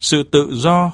sự tự do